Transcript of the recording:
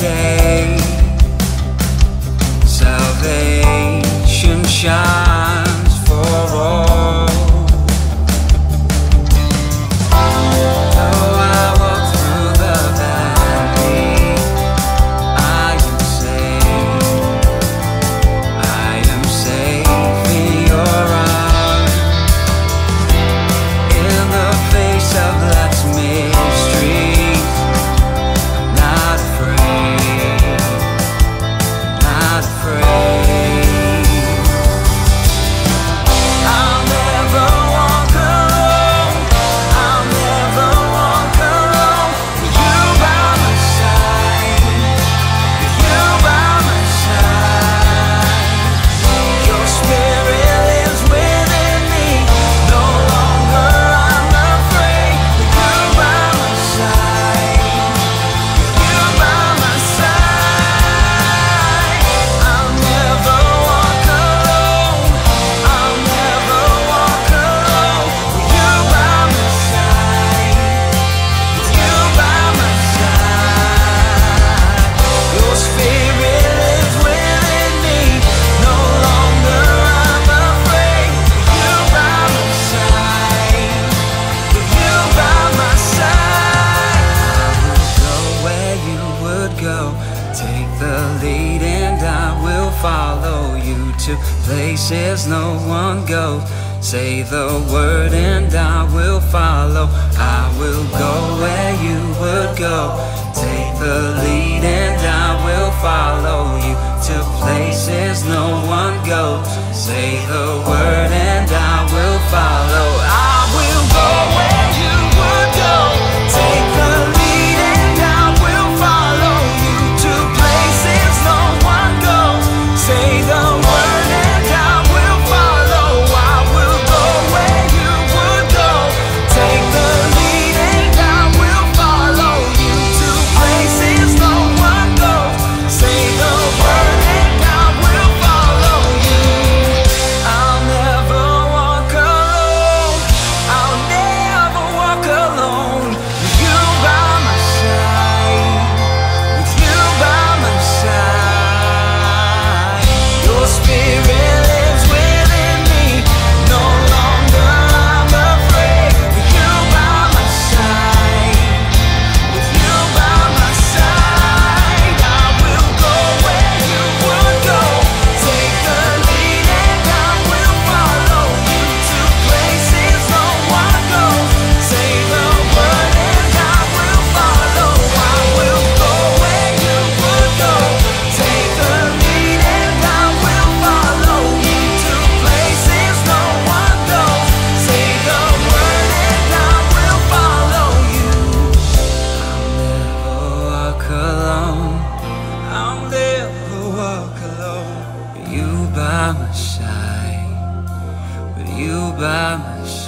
day. to places no one goes. Say the word and I will follow. I will go where you would go. Take the lead and I will follow you to places no one goes. Say the by my side, with you by my side.